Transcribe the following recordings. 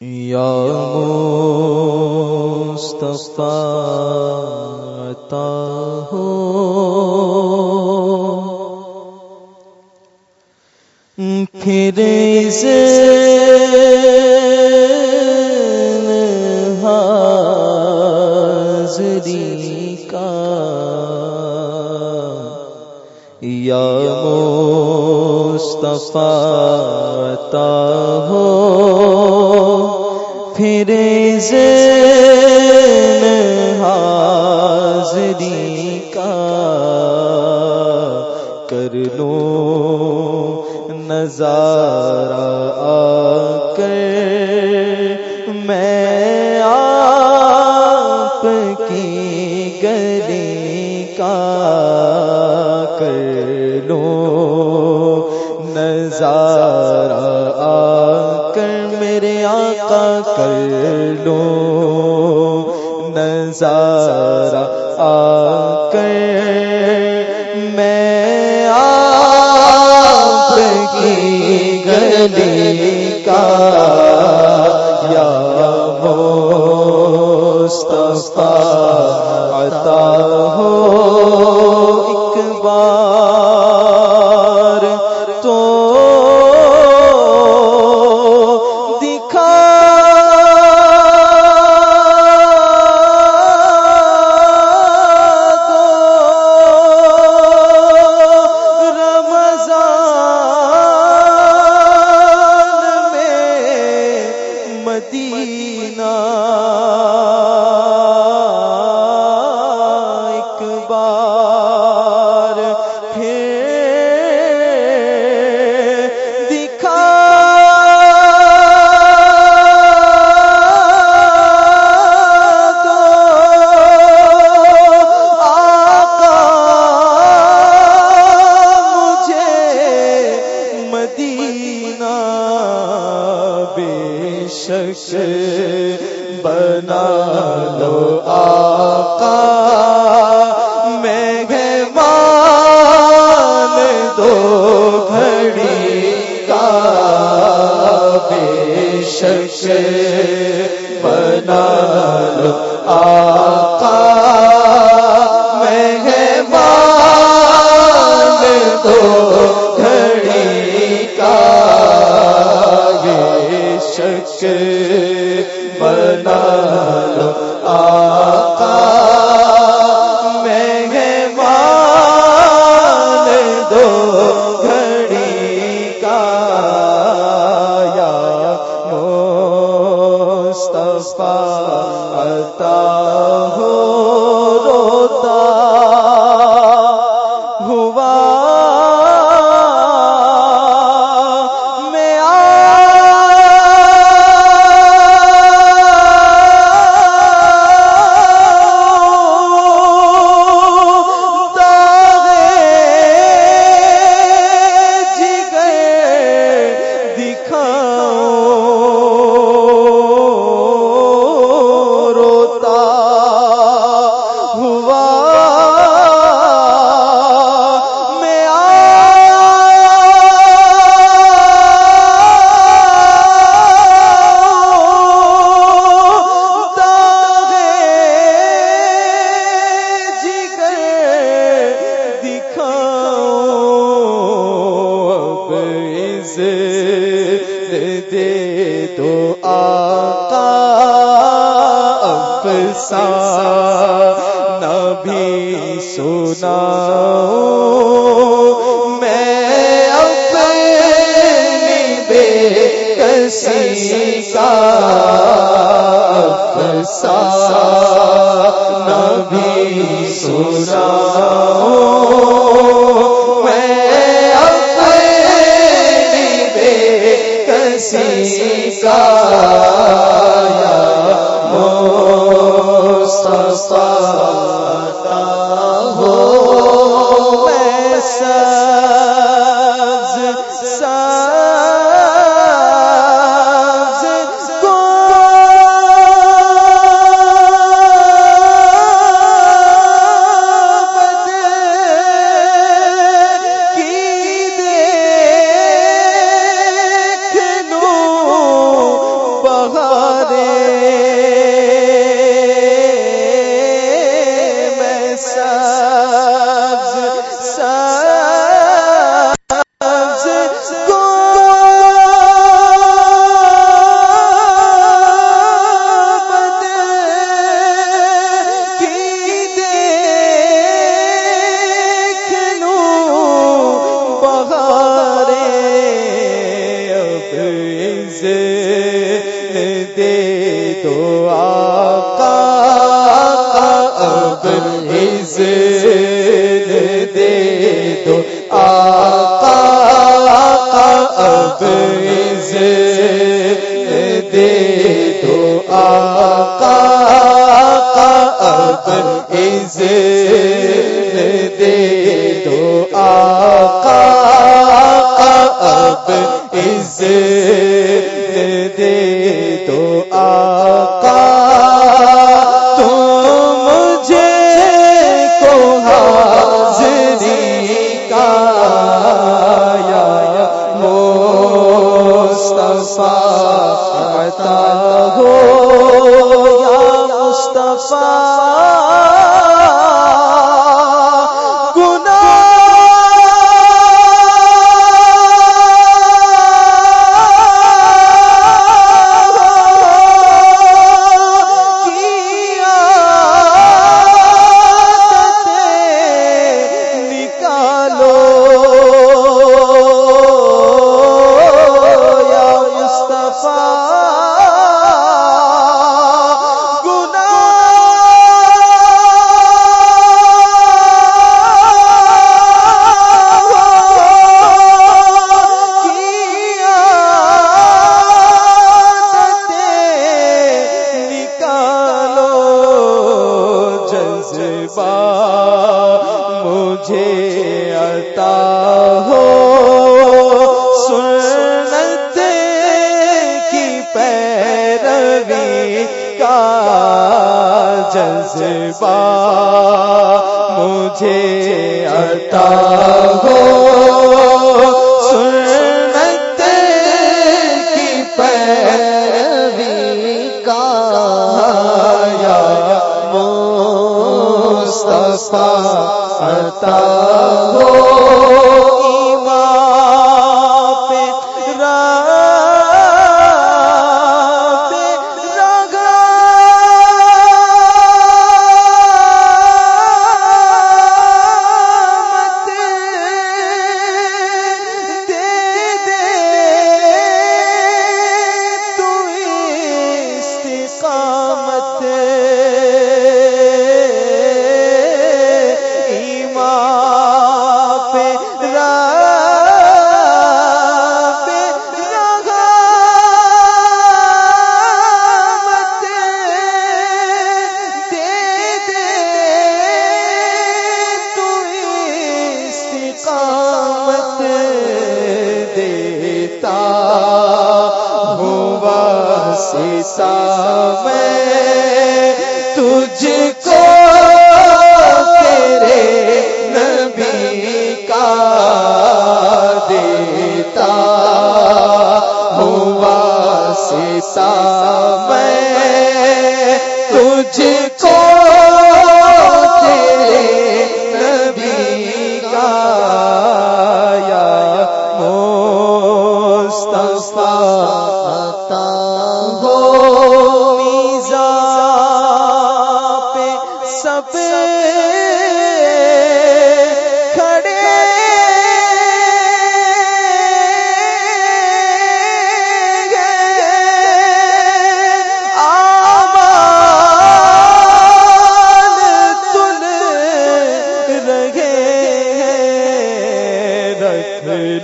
یا مصطفیٰ ہو۔ پھر سے کا یا مصطفیٰ عطا میں حاضری کا کر لو نظار علی کا یا مصطفیٰ عطا ہو اقبال دو دے تو آقا افسانہ نبی سنا میں اپنی بے کسی کا سنا سے کا جذبہ مجھے عطا ہو۔ سنت کی پیروی کا یا مصطفیٰ عطا ہو۔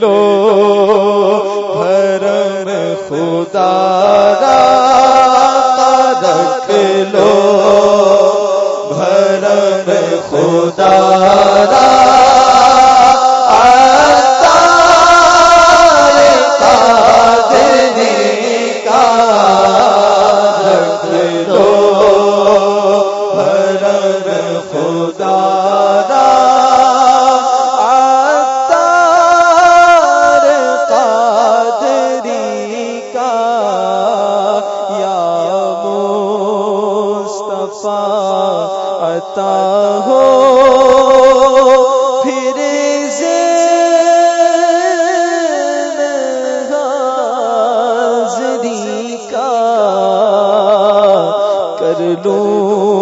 لو بھرم خدا رکھ لو بھرم خدا را لوں